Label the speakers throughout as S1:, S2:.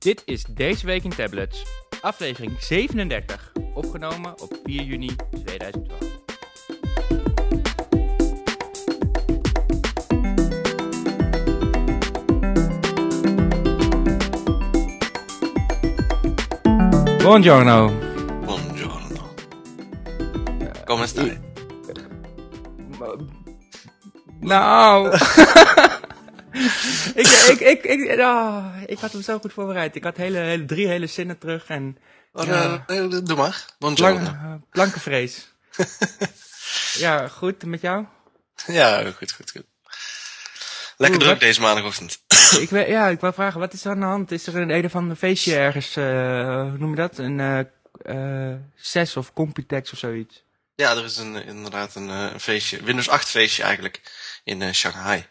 S1: Dit is Deze Week in Tablets, aflevering 37, opgenomen op 4 juni 2012. Buongiorno.
S2: Buongiorno. Come stai?
S1: Nou. ik, ik, ik, ik, ah, ik had hem zo goed voorbereid. Ik had hele, hele, drie hele zinnen terug en
S2: Oh,
S1: Ja.
S2: eh, doe maar. Buongiorno.
S1: blank, eh, blanke vrees. ja, goed, met jou?
S2: Ja, goed, goed, goed. Lekker
S1: Oeh,
S2: druk
S1: wat-
S2: deze maandagochtend.
S1: ik, weet- ja, ik wou vragen, wat is er aan de hand? Is er een een of ander feestje ergens, hoe noem je dat? Een CES of Computex of zoiets?
S2: ja, er is een, inderdaad een, een feestje, Windows 8 feestje eigenlijk, in Shanghai.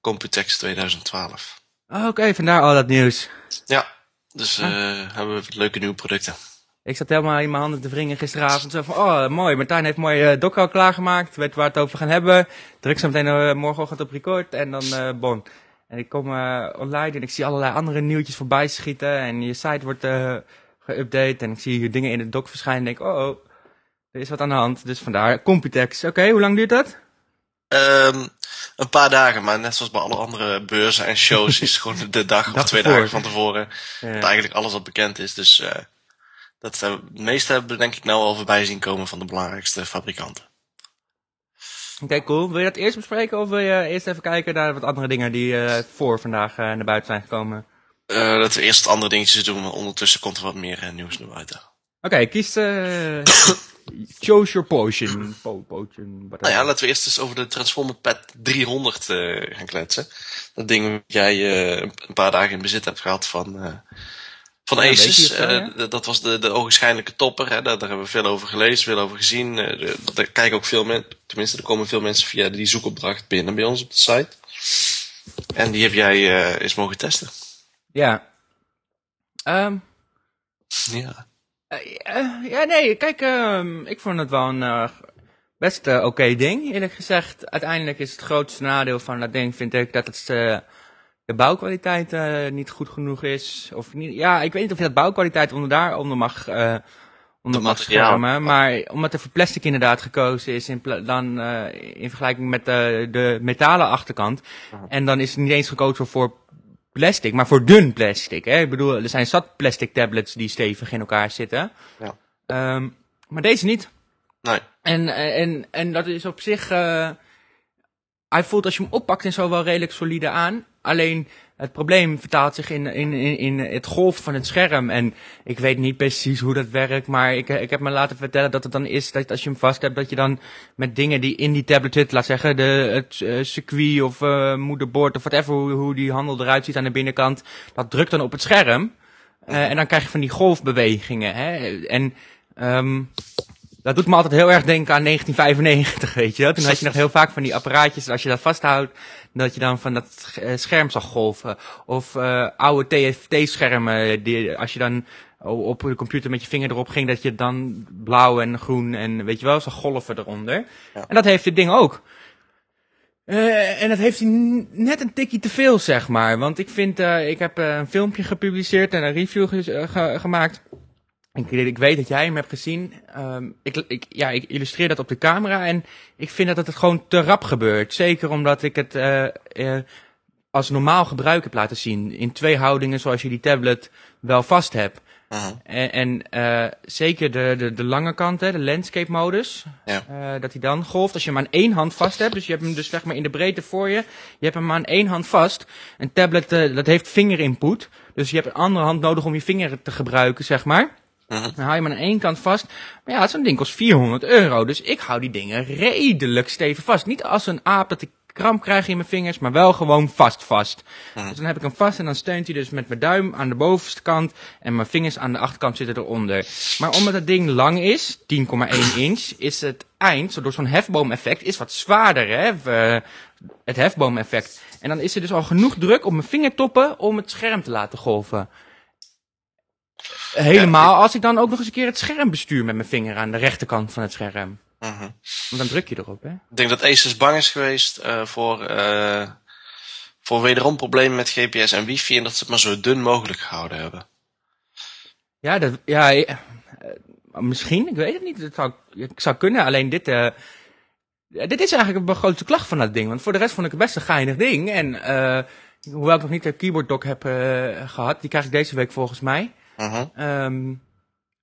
S2: Computex 2012.
S1: Oh, Oké, vandaar al dat nieuws.
S2: Ja, dus eh
S1: Ah.
S2: hebben we leuke nieuwe producten.
S1: Ik zat helemaal in mijn handen te wringen gisteravond. Zo van, oh mooi, Martijn heeft mooi eh doc al klaargemaakt. Weet waar we het over gaan hebben. Druk zo meteen eh, morgenochtend op record en dan eh bon. En ik kom eh, online en ik zie allerlei andere nieuwtjes voorbij schieten. En je site wordt eh geüpdate en ik zie dingen in het doc verschijnen. En denk, oh, oh, er is wat aan de hand. Dus vandaar, Computex. Oké, hoe lang duurt dat?
S2: Ehm, een paar dagen, maar net zoals bij alle andere beurzen en shows is het gewoon de dag of twee dagen van tevoren.
S1: Ja.
S2: Dat eigenlijk alles al bekend is. Dus eh dat, het meeste hebben we denk ik nou al voorbij zien komen van de belangrijkste fabrikanten.
S1: Oké, cool. Wil je dat eerst bespreken of wil je eerst even kijken naar wat andere dingen die eh, voor vandaag eh, naar buiten zijn gekomen?
S2: Dat we eerst andere dingetjes doen, maar ondertussen komt er wat meer nieuws naar buiten.
S1: Oké, kies eh Choose your potion. Po potion.
S2: Nou ja, laten we eerst eens over de Transformer Pad 300 eh, gaan kletsen. Dat ding wat jij eh, een paar dagen in bezit hebt gehad van, van
S1: Ja,
S2: d- dat was de, de ogenschijnlijke topper. Hè? Daar, daar hebben we veel over gelezen, veel over gezien. De- daar kijken ook veel mensen, tenminste er komen veel mensen via die zoekopdracht binnen bij ons op de site. En die heb jij eh, eens mogen testen.
S1: Ja. Ehm,
S2: Ja.
S1: Eh, eh, ja, nee, kijk, ehm, ik vond het wel een eh, best oké ding. Eerlijk gezegd, uiteindelijk is het grootste nadeel van dat ding, vind ik, dat het de bouwkwaliteit niet goed genoeg is. Of niet, ja, ik weet niet of je dat bouwkwaliteit onder daaronder mag, onder
S2: De
S1: mag schermen. Maar omdat er voor plastic inderdaad gekozen is, in, dan, in vergelijking met de, de metalen achterkant. En dan is het niet eens gekozen voor plastic, maar voor dun plastic. Hè? Ik bedoel, er zijn zat plastic tablets die stevig in elkaar zitten.
S2: Ja.
S1: Ehm, maar deze niet.
S2: Nee.
S1: En, eh, en, en dat is op zich. eh, hij voelt als je hem oppakt en zo wel redelijk solide aan. Alleen het probleem vertaalt zich in, in, in, in het golf van het scherm. En ik weet niet precies hoe dat werkt. Maar ik, ik heb me laten vertellen dat het dan is dat als je hem vast hebt, dat je dan met dingen die in die tablet zitten, laat zeggen, de, het eh, circuit of eh moederbord of whatever, hoe, hoe die handel eruit ziet aan de binnenkant, dat drukt dan op het scherm. Eh, en dan krijg je van die golfbewegingen. Hè? En ehm, dat doet me altijd heel erg denken aan 1995, weet je. Toen had je nog heel vaak van die apparaatjes, als je dat vasthoudt, dat je dan van dat eh, scherm zag golven. Of eh, oude TFT-schermen, die, als je dan op de computer met je vinger erop ging, dat je dan blauw en groen en weet je wel, zag golven eronder.
S2: Ja.
S1: En dat heeft dit ding ook. Eh, en dat heeft hij net een tikje te veel, zeg maar. Want ik vind, eh, ik heb een filmpje gepubliceerd en een review ge- ge- gemaakt. Ik, ik weet dat jij hem hebt gezien. Ehm, ik, ik, ja, ik illustreer dat op de camera en ik vind dat het gewoon te rap gebeurt. Zeker omdat ik het eh, eh, als normaal gebruik heb laten zien. In twee houdingen zoals je die tablet wel vast hebt.
S2: Mhm.
S1: En, en eh, zeker de, de, de lange kant, hè, de landscape modus.
S2: Ja.
S1: dat hij dan golft als je hem aan één hand vast hebt. Dus je hebt hem dus zeg maar in de breedte voor je. Je hebt hem aan één hand vast. Een tablet dat heeft vingerinput. Dus je hebt een andere hand nodig om je vinger te gebruiken, zeg maar.
S2: Mhm.
S1: Dan hou je hem aan één kant vast. Maar ja, zo'n ding kost 400 euro. Dus ik hou die dingen redelijk stevig vast. Niet als een aap dat ik kramp krijg in mijn vingers, maar wel gewoon vast vast.
S2: Mhm.
S1: Dus dan heb ik hem vast en dan steunt hij dus met mijn duim aan de bovenste kant. En mijn vingers aan de achterkant zitten eronder. Maar omdat het ding lang is, 10,1 inch, is het eind, zo door zo'n hefboomeffect, is wat zwaarder, hè. eh, Het hefboomeffect. En dan is er dus al genoeg druk op mijn vingertoppen om het scherm te laten golven. Helemaal als ik dan ook nog eens een keer het scherm bestuur met mijn vinger aan de rechterkant van het scherm.
S2: Mhm.
S1: Want dan druk je erop, hè?
S2: Ik denk dat Asus bang is geweest eh, voor, eh, voor wederom problemen met GPS en wifi en dat ze het maar zo dun mogelijk gehouden hebben.
S1: Ja, dat, ja eh, misschien, ik weet het niet. Het zou, ik zou kunnen, alleen dit, dit is eigenlijk een grootste klacht van dat ding. Want voor de rest vond ik het best een geinig ding. En hoewel ik nog niet de keyboard dock heb eh, gehad, die krijg ik deze week volgens mij.
S2: Mhm.
S1: Ehm,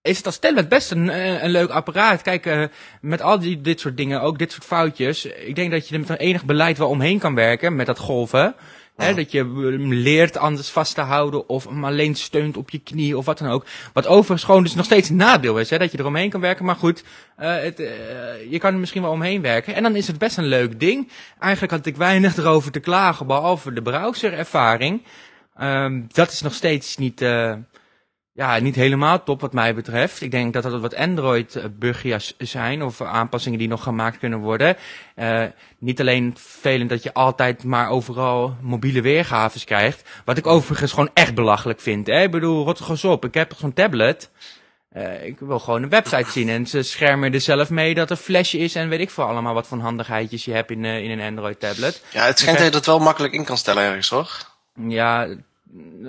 S1: is het als tablet best een, eh, een leuk apparaat. Kijk, eh, met al die, dit soort dingen, ook dit soort foutjes. Ik denk dat je er met een enig beleid wel omheen kan werken met dat golven. Hè,
S2: Ja.
S1: dat je hem leert anders vast te houden of hem alleen steunt op je knie of wat dan ook. Wat overigens gewoon dus nog steeds een nadeel is, hè, dat je er omheen kan werken. Maar goed, eh, het, eh, je kan er misschien wel omheen werken. En dan is het best een leuk ding. Eigenlijk had ik weinig erover te klagen, behalve de browserervaring. Ehm, dat is nog steeds niet, eh, ja, niet helemaal top wat mij betreft. Ik denk dat dat wat Android-bugjes zijn of aanpassingen die nog gemaakt kunnen worden. Eh, niet alleen vervelend dat je altijd maar overal mobiele weergaves krijgt. Wat ik overigens gewoon echt belachelijk vind. Hè? Ik bedoel, rot op. Ik heb zo'n tablet. Eh, ik wil gewoon een website zien en ze schermen er zelf mee dat er flash is en weet ik veel allemaal wat voor handigheidjes je hebt in, eh, in een Android tablet.
S2: Ja, het schijnt dat je dat wel makkelijk in kan stellen ergens hoor.
S1: Ja, eh,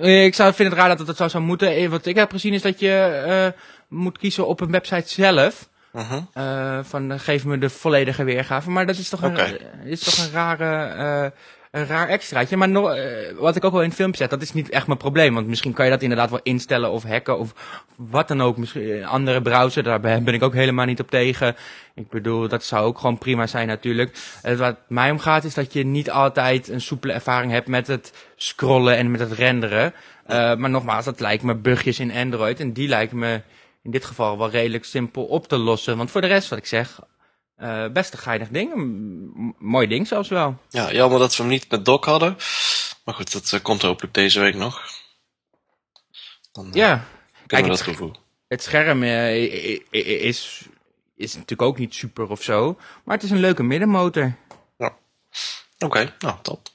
S1: ik zou, vind het raar dat het zo zou moeten. Eh, Wat ik heb gezien is dat je eh, moet kiezen op een website zelf.
S2: Mhm.
S1: eh, van eh, geef me de volledige weergave. Maar dat is toch een, eh, is toch een rare... eh, een raar extraatje. Maar eh, wat ik ook wel in het filmpje zet, dat is niet echt mijn probleem. Want misschien kan je dat inderdaad wel instellen of hacken of wat dan ook. Misschien een andere browser, daar ben ik ook helemaal niet op tegen. Ik bedoel, dat zou ook gewoon prima zijn natuurlijk. Eh, wat mij om gaat is dat je niet altijd een soepele ervaring hebt met het scrollen en met het renderen. Eh, maar nogmaals, dat lijkt me bugjes in Android. En die lijken me in dit geval wel redelijk simpel op te lossen. Want voor de rest, wat ik zeg, eh, best een geinig ding. M- mooi ding zelfs wel.
S2: Ja, jammer dat we hem niet met dock hadden. Maar goed, dat eh, komt hopelijk deze week nog. Dan eh,
S1: Ja, kijk,
S2: dat toevoegen.
S1: het scherm is, is natuurlijk ook niet super of zo. Maar het is een leuke middenmotor.
S2: Oké, nou, top.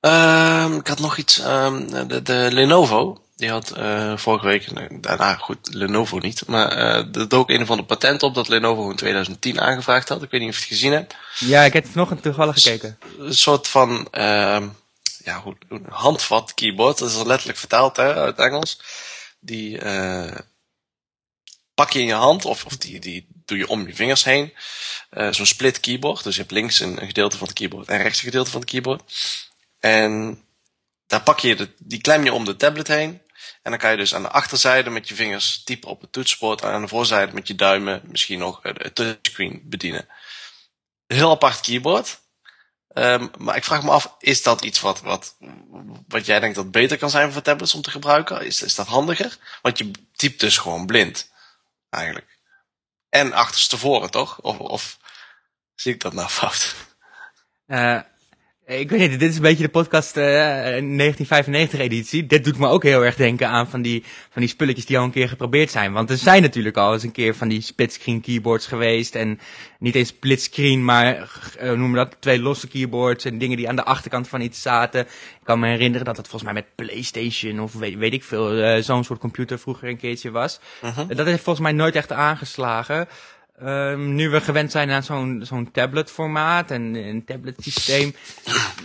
S2: Ehm, ik had nog iets. ehm, de, de Lenovo, die had eh, vorige week, nou, daarna goed, Lenovo niet, maar eh er dook een van de patent op dat Lenovo in 2010 aangevraagd had. Ik weet niet of je het gezien hebt.
S1: Ja, ik heb nog een toevallig gekeken.
S2: Een soort van, ehm, ja, hoe, handvat keyboard, dat is al letterlijk vertaald hè, uit het Engels. Die eh, pak je in je hand, of, of die, die doe je om je vingers heen. Zo'n split keyboard, dus je hebt links een, een gedeelte van het keyboard en rechts een gedeelte van het keyboard. En daar pak je de, die klem je om de tablet heen. En dan kan je dus aan de achterzijde met je vingers typen op het toetsenbord. En aan de voorzijde met je duimen misschien nog het touchscreen bedienen. Heel apart keyboard. Ehm, maar ik vraag me af, is dat iets wat, wat, wat jij denkt dat beter kan zijn voor tablets om te gebruiken? Is, is dat handiger? Want je typt dus gewoon blind. Eigenlijk. En achterstevoren, toch? Of, of zie ik dat nou fout?
S1: Eh, ik weet niet, dit is een beetje de podcast eh 1995 editie. Dit doet me ook heel erg denken aan van die, van die spulletjes die al een keer geprobeerd zijn. Want er zijn natuurlijk al eens een keer van die splitscreen keyboards geweest. En niet eens splitscreen, maar eh, hoe noemen we dat? Twee losse keyboards en dingen die aan de achterkant van iets zaten. Ik kan me herinneren dat het volgens mij met PlayStation of weet, weet ik veel, eh, zo'n soort computer vroeger een keertje was.
S2: Mhm.
S1: Dat heeft volgens mij nooit echt aangeslagen. Ehm, nu we gewend zijn aan zo'n zo'n tabletformaat en een tabletsysteem,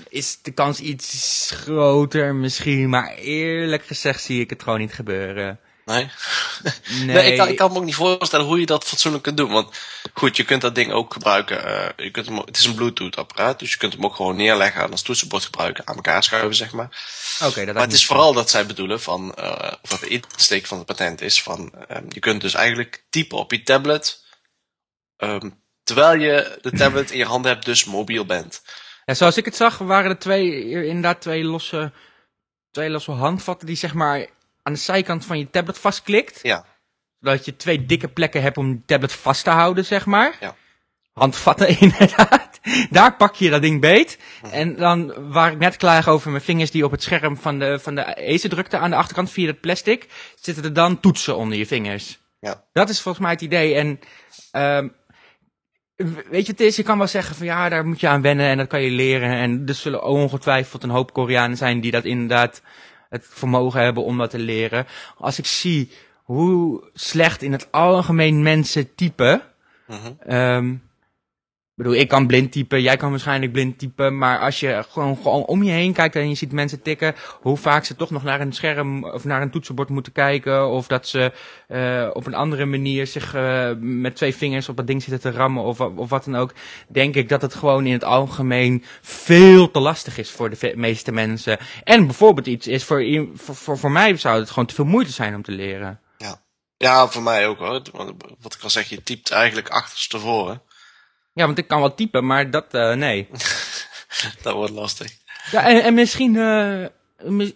S1: is de kans iets groter misschien. Maar eerlijk gezegd zie ik het gewoon niet gebeuren.
S2: Nee?
S1: Nee,
S2: Nee, ik, kan, ik kan me ook niet voorstellen hoe je dat fatsoenlijk kunt doen. Want goed, je kunt dat ding ook gebruiken. eh, je kunt hem, het is een Bluetooth apparaat, dus je kunt hem ook gewoon neerleggen en als toetsenbord gebruiken, aan elkaar schuiven, zeg maar.
S1: Oké, dat
S2: Maar het is vooral dat zij bedoelen van, eh of wat de insteek van het patent is, van ehm, je kunt dus eigenlijk typen op je tablet, ehm, terwijl je de tablet in je handen hebt, dus mobiel bent.
S1: Ja, zoals ik het zag, waren er twee, inderdaad twee losse, twee losse handvatten die zeg maar aan de zijkant van je tablet vastklikt.
S2: Ja,
S1: Zodat je twee dikke plekken hebt om je tablet vast te houden, zeg maar.
S2: Ja.
S1: Handvatten, inderdaad. Daar pak je dat ding beet. En dan, waar ik net klaag over mijn vingers die op het scherm van de, van de Acer drukte aan de achterkant via het plastic, zitten er dan toetsen onder je vingers.
S2: ja.
S1: Dat is volgens mij het idee. En ehm, weet je, het is, je kan wel zeggen van ja, daar moet je aan wennen en dat kan je leren. En er zullen ongetwijfeld een hoop Koreanen zijn die dat inderdaad het vermogen hebben om dat te leren. Als ik zie hoe slecht in het algemeen mensen typen,
S2: Mhm.
S1: ehm, bedoel, ik kan blind typen, jij kan waarschijnlijk blind typen, maar als je gewoon, gewoon om je heen kijkt en je ziet mensen tikken, hoe vaak ze toch nog naar een scherm of naar een toetsenbord moeten kijken, of dat ze uh, op een andere manier zich uh, met twee vingers op dat ding zitten te rammen, of, of wat dan ook, denk ik dat het gewoon in het algemeen veel te lastig is voor de meeste mensen. En bijvoorbeeld iets is, voor, voor, voor, mij zou het gewoon te veel moeite zijn om te leren.
S2: Ja, ja voor mij ook hoor. Wat ik al zeg, je typt eigenlijk achterstevoren.
S1: Ja, want ik kan wel typen, maar dat, uh, nee.
S2: dat wordt lastig.
S1: Ja, en, en misschien, uh,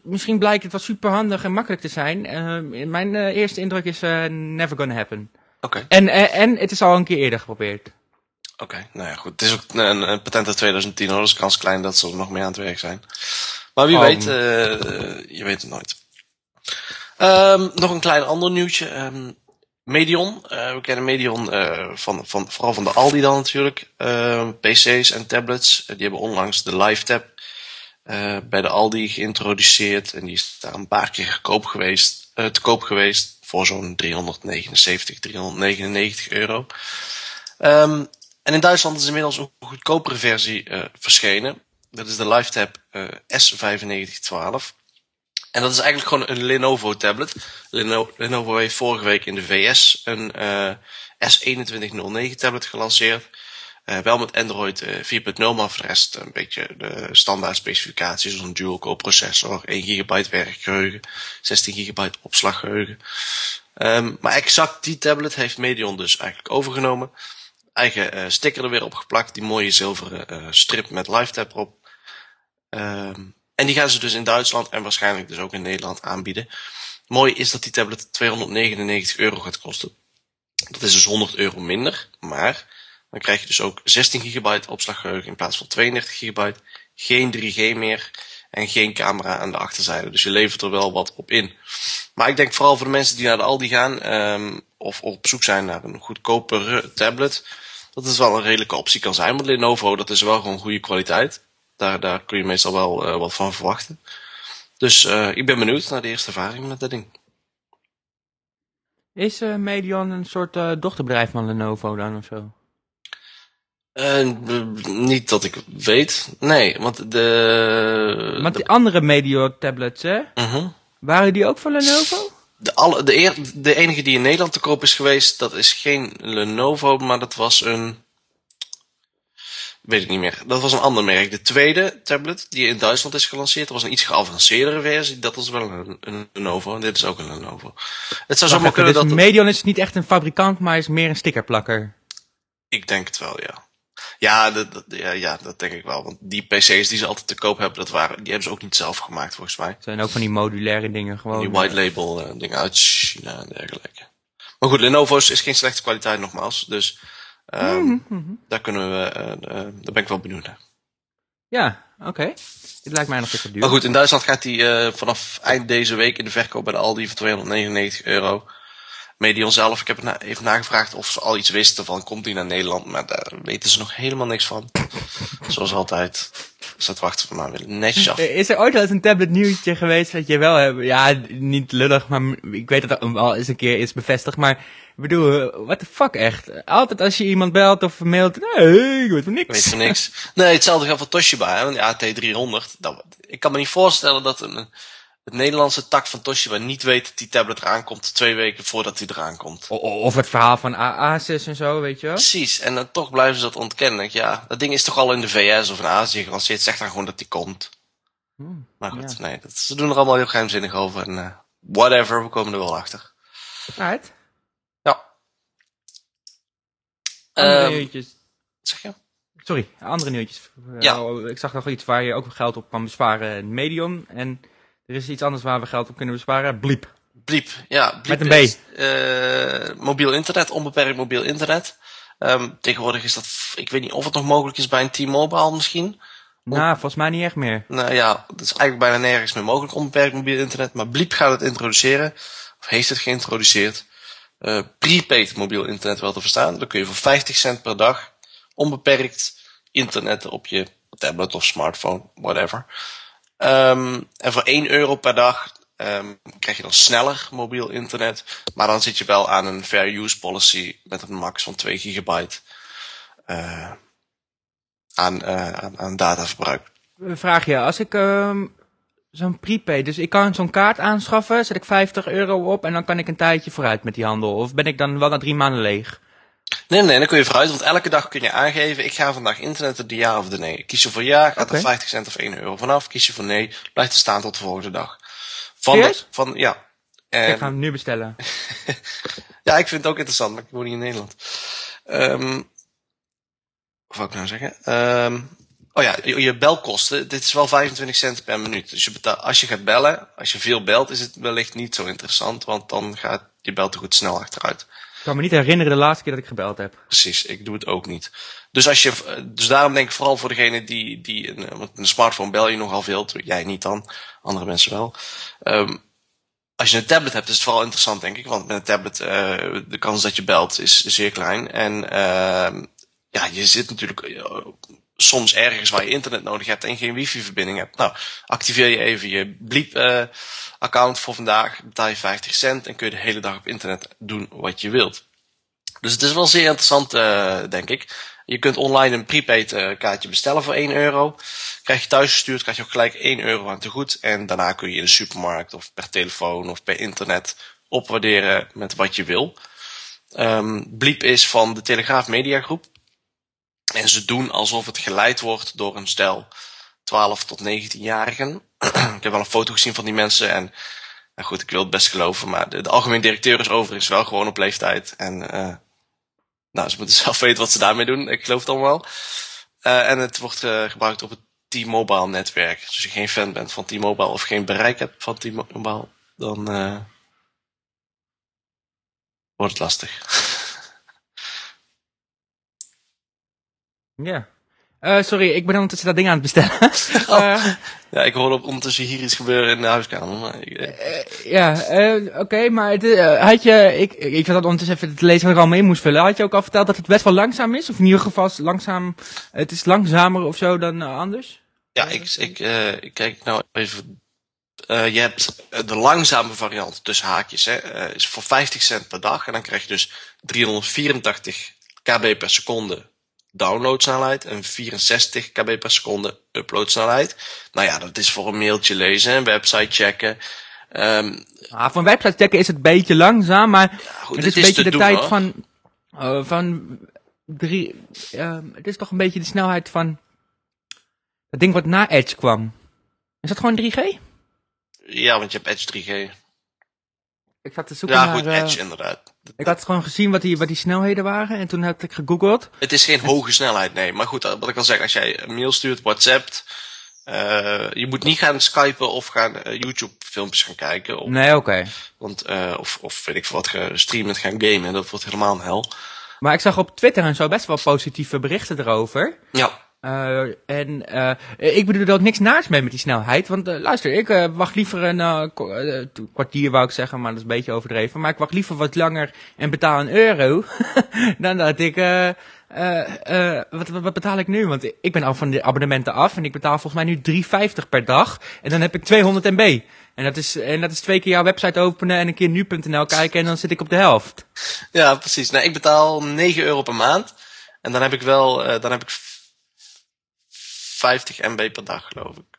S1: misschien blijkt het wel super handig en makkelijk te zijn. Uh, mijn eerste indruk is never gonna happen.
S2: Oké. Okay.
S1: En, en, het is al een keer eerder geprobeerd.
S2: Oké, okay, nou ja, goed. Het is ook een, een patent uit 2010 hoor, dus kans klein dat ze er nog meer aan het werk zijn. Maar wie weet, je weet het nooit. Um, nog een klein ander nieuwtje. Um, Medion. Uh, we kennen Medion uh, van, van, vooral van de Aldi dan natuurlijk. Uh, PC's en tablets. die hebben onlangs de LiveTab bij de Aldi geïntroduceerd. En die is daar een paar keer geweest, te koop geweest. Voor zo'n 379, 399 euro. Um, en in Duitsland is inmiddels ook een goedkopere versie verschenen. Dat is de LiveTab S9512. En dat is eigenlijk gewoon een Lenovo tablet. Lenovo heeft vorige week in de VS een uh, S2109 tablet gelanceerd. Uh, wel met Android uh, 4.0, maar voor de rest een beetje de standaard specificaties. Zoals een dual-core processor, 1 GB werkgeheugen, 16 GB opslaggeheugen. Um, maar exact die tablet heeft Medion dus eigenlijk overgenomen. Eigen sticker er weer op geplakt, die mooie zilveren strip met LiveTab erop. Um, en die gaan ze dus in Duitsland en waarschijnlijk dus ook in Nederland aanbieden. Mooi is dat die tablet 299 euro gaat kosten. Dat is dus 100 euro minder, maar dan krijg je dus ook 16 gigabyte opslaggeheugen in plaats van 32 gigabyte. Geen 3G meer en geen camera aan de achterzijde. Dus je levert er wel wat op in. Maar ik denk vooral voor de mensen die naar de Aldi gaan um, of op zoek zijn naar een goedkopere tablet, dat het wel een redelijke optie kan zijn. Want Lenovo, dat is wel gewoon goede kwaliteit. Daar, daar kun je meestal wel uh, wat van verwachten. Dus uh, ik ben benieuwd naar de eerste ervaring met dat ding.
S1: Is uh, Medion een soort dochterbedrijf van Lenovo dan of zo?
S2: niet dat ik weet. Nee, want de...
S1: Want die andere Medion tablets, hè?
S2: -huh.
S1: Waren die ook van Lenovo?
S2: De, alle, de, eer, de enige die in Nederland te koop is geweest, dat is geen Lenovo, maar dat was een... Weet ik niet meer. Dat was een ander merk. De tweede tablet die in Duitsland is gelanceerd, dat was een iets geavanceerdere versie. Dat was wel een, een Lenovo. En dit is ook een Lenovo. Het zou zomaar kunnen
S1: dus dat... Medion is niet echt een fabrikant, maar is meer een stickerplakker.
S2: Ik denk het wel, ja. Ja, dat, dat, ja, ja, dat denk ik wel. Want die PC's die ze altijd te koop hebben, dat waren, die hebben ze ook niet zelf gemaakt, volgens mij. Het
S1: zijn ook van die modulaire dingen gewoon.
S2: Die white label uh, dingen uit China en dergelijke. Maar goed, Lenovo's is geen slechte kwaliteit nogmaals. Dus Um, Daar kunnen we, uh, uh, daar ben ik wel benieuwd naar.
S1: Ja, oké. Okay. Dit lijkt mij nog even duur.
S2: Maar goed, in Duitsland gaat hij uh, vanaf eind deze week in de verkoop bij de Aldi voor 299 euro. Medion zelf, ik heb na even nagevraagd of ze al iets wisten van komt hij naar Nederland, maar daar weten ze nog helemaal niks van. Zoals altijd. Dus dat wachten we maar weer netjes af.
S1: Is er ooit wel eens een tablet nieuwtje geweest dat je wel hebt? Ja, niet lullig, maar ik weet dat er wel eens een keer is bevestigd, maar ik bedoel, what the fuck echt? Altijd als je iemand belt of mailt, nee, ik weet van niks.
S2: Ik weet van niks. Nee, hetzelfde geldt voor Toshiba, hè, de AT300. Dat, ik kan me niet voorstellen dat een, het Nederlandse tak van Toshiba niet weet dat die tablet eraan komt twee weken voordat hij eraan komt.
S1: of het verhaal van Asus en zo, weet je wel?
S2: Precies, en dan toch blijven ze dat ontkennen. Ja, dat ding is toch al in de VS of in Azië gelanceerd, zeg dan gewoon dat die komt. Hmm, maar goed, nee, dat, ze doen er allemaal heel geheimzinnig over en uh, whatever, we komen er wel achter.
S1: Right.
S2: Andere um, nieuwtjes. Zeg je?
S1: Sorry, andere nieuwtjes. Ja. Uh, ik zag nog iets waar je ook geld op kan besparen. Medium. En er is iets anders waar we geld op kunnen besparen. Bliep.
S2: Bliep, ja.
S1: Bliep Met een B. Is,
S2: uh, mobiel internet, onbeperkt mobiel internet. Um, tegenwoordig is dat, ik weet niet of het nog mogelijk is bij een T-Mobile misschien.
S1: Nou, volgens mij niet echt meer.
S2: Nou ja, het is eigenlijk bijna nergens meer mogelijk onbeperkt mobiel internet. Maar Bliep gaat het introduceren. Of heeft het geïntroduceerd uh, prepaid mobiel internet wel te verstaan. Dan kun je voor 50 cent per dag onbeperkt internet op je tablet of smartphone, whatever. Um, en voor 1 euro per dag um, krijg je dan sneller mobiel internet. Maar dan zit je wel aan een fair use policy met een max van 2 gigabyte. Uh, aan, eh, aan, aan dataverbruik.
S1: Vraag je, als ik ehm, zo'n prepaid, dus ik kan zo'n kaart aanschaffen, zet ik 50 euro op en dan kan ik een tijdje vooruit met die handel. Of ben ik dan wel na drie maanden leeg?
S2: Nee, nee, dan kun je vooruit, want elke dag kun je aangeven, ik ga vandaag internetten de ja of de nee. Kies je voor ja, gaat er 50 cent of 1 euro vanaf. Kies je voor nee, blijft het staan tot de volgende dag. Van, de, van ja. En,
S1: ik ga hem nu bestellen.
S2: Ja, ik vind het ook interessant, maar ik woon niet in Nederland. Ehm wat wou ik nou zeggen? Ehm oh ja, je, je belkosten. Dit is wel 25 cent per minuut. Dus je betaalt, als je gaat bellen, als je veel belt, is het wellicht niet zo interessant, want dan gaat je bel te goed snel achteruit.
S1: Ik kan me niet herinneren de laatste keer dat ik gebeld heb.
S2: Precies, ik doe het ook niet. Dus, als je, dus daarom denk ik vooral voor degene die, die een, want een smartphone bel je nogal veel, jij niet dan, andere mensen wel. Ehm als je een tablet hebt, is het vooral interessant, denk ik. Want met een tablet, uh, de kans dat je belt is zeer klein. En uh, ja, je zit natuurlijk uh, soms ergens waar je internet nodig hebt en geen wifi-verbinding hebt. Nou, activeer je even je Bleep-account voor vandaag, betaal je 50 cent en kun je de hele dag op internet doen wat je wilt. Dus het is wel zeer interessant, uh, denk ik. Je kunt online een prepaid uh, kaartje bestellen voor 1 euro. Krijg je thuis gestuurd, krijg je ook gelijk 1 euro aan te goed. En daarna kun je in de supermarkt of per telefoon of per internet opwaarderen met wat je wil. Um, Bliep is van de Telegraaf Mediagroep. En ze doen alsof het geleid wordt door een stel 12 tot 19-jarigen. ik heb wel een foto gezien van die mensen en nou goed, ik wil het best geloven, maar de, algemeen directeur is overigens wel gewoon op leeftijd. En uh, nou, ze moeten zelf weten wat ze daarmee doen. Ik geloof het allemaal. Uh, en het wordt uh, gebruikt op het T-Mobile netwerk. Dus als je geen fan bent van T-Mobile of geen bereik hebt van T-Mobile, dan wordt het lastig.
S1: Ja. Uh, sorry, ik ben ondertussen dat ding aan het bestellen.
S2: oh. Ja, ik hoorde ondertussen hier iets gebeuren in de huiskamer. Maar ik,
S1: uh, ja, oké, okay, maar het, had je, ik, ik zat ondertussen even te lezen wat ik allemaal in moest vullen. Had je ook al verteld dat het best wel langzaam is? Of in ieder geval langzaam, het is langzamer of zo dan anders?
S2: Ja, ik, ik, ik kijk nou even. je hebt de langzame variant tussen haakjes, hè, is voor 50 cent per dag. En dan krijg je dus 384 kb per seconde downloadsnelheid en 64 kb per seconde uploadsnelheid. Nou ja, dat is voor een mailtje lezen, een website checken. Um,
S1: ah, voor een website checken is het een beetje langzaam, maar
S2: ja, goed,
S1: het is een beetje de
S2: doen,
S1: tijd
S2: hoor.
S1: van, uh, van drie, uh, het is toch een beetje de snelheid van het ding wat na Edge kwam. Is dat gewoon 3G?
S2: Ja, want je hebt Edge 3G.
S1: Ik zat te zoeken
S2: Ja,
S1: naar,
S2: goed,
S1: uh,
S2: Edge inderdaad.
S1: ik had gewoon gezien wat die, wat die snelheden waren en toen heb ik gegoogeld.
S2: Het is geen hoge snelheid, nee. Maar goed, wat ik al zeg, als jij een mail stuurt, WhatsApp, uh, je moet niet gaan skypen of gaan uh, YouTube filmpjes gaan kijken. Of,
S1: Nee, oké. Okay.
S2: Want, of, of weet ik veel wat, streamen, gaan gamen, dat wordt helemaal een hel.
S1: Maar ik zag op Twitter en zo best wel positieve berichten erover.
S2: Ja.
S1: Uh, en uh, ik bedoel er ook niks naars mee met die snelheid. Want uh, luister, ik wacht liever een kwartier, wou ik zeggen, maar dat is een beetje overdreven. Maar ik wacht liever wat langer en betaal een euro. dan dat ik. Wat, wat betaal ik nu? Want ik ben al van de abonnementen af en ik betaal volgens mij nu 3,50 per dag. En dan heb ik 200 MB. En dat, is, en dat is twee keer jouw website openen en een keer nu.nl kijken en dan zit ik op de helft.
S2: Ja, precies. Nou, ik betaal 9 euro per maand. En dan heb ik wel, dan heb ik 50 MB per dag, geloof ik.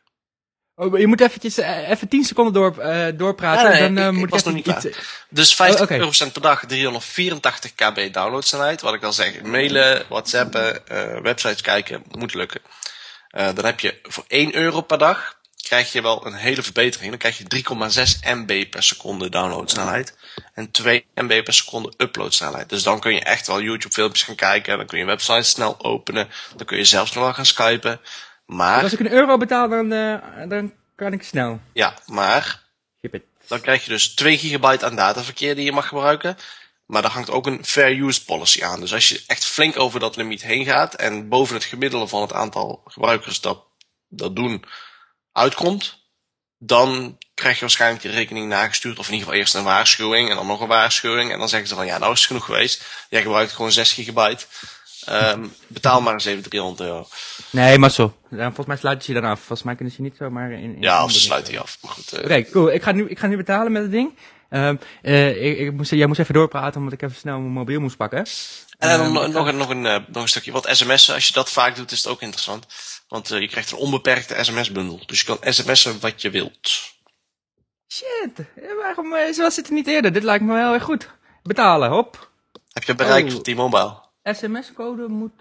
S1: Oh, je moet eventjes, uh, even 10 seconden door, uh, doorpraten.
S2: Nee,
S1: dan uh,
S2: ik,
S1: moet
S2: ik was nog niet
S1: iets...
S2: klaar. Dus 50
S1: oh, okay.
S2: eurocent per dag, 384 kb downloadsnelheid. Wat ik al zeg, mailen, whatsappen, websites kijken, moet lukken. dan heb je voor 1 euro per dag, krijg je wel een hele verbetering. Dan krijg je 3,6 MB per seconde downloadsnelheid. En 2 MB per seconde uploadsnelheid. Dus dan kun je echt wel YouTube filmpjes gaan kijken. Dan kun je websites snel openen. Dan kun je zelfs nog wel gaan skypen. Maar...
S1: Dus als ik een euro betaal, dan, uh, dan kan ik snel.
S2: Ja, maar... Dan krijg je dus 2 gigabyte aan dataverkeer die je mag gebruiken. Maar daar hangt ook een fair use policy aan. Dus als je echt flink over dat limiet heen gaat. En boven het gemiddelde van het aantal gebruikers dat, dat doen uitkomt. Dan krijg je waarschijnlijk je rekening nagestuurd. Of in ieder geval eerst een waarschuwing. En dan nog een waarschuwing. En dan zeggen ze van ja, nou is het genoeg geweest. Jij gebruikt gewoon 6 gigabyte. Um, betaal maar eens even 300 euro.
S1: Nee, maar zo. Volgens mij sluiten ze je dan af. Volgens mij kunnen ze niet zomaar in. in
S2: ja, of ze sluiten je af. Maar goed. Uh...
S1: Oké, okay, cool. Ik ga, nu, ik ga nu betalen met het ding. Um, uh, ik, ik moest, jij moest even doorpraten omdat ik even snel mijn mobiel moest pakken.
S2: En dan
S1: Ehm,
S2: nog, nog, een, nog, een, eh, nog een stukje wat sms'en. Als je dat vaak doet, is het ook interessant. Want eh, je krijgt een onbeperkte sms-bundel. Dus je kan sms'en wat je wilt.
S1: Shit, eh, waarom eh, zoals het er niet eerder? Dit lijkt me wel heel erg goed. Betalen, hop.
S2: Heb je bereik
S1: Oh.
S2: T-Mobile?
S1: SMS-code moet...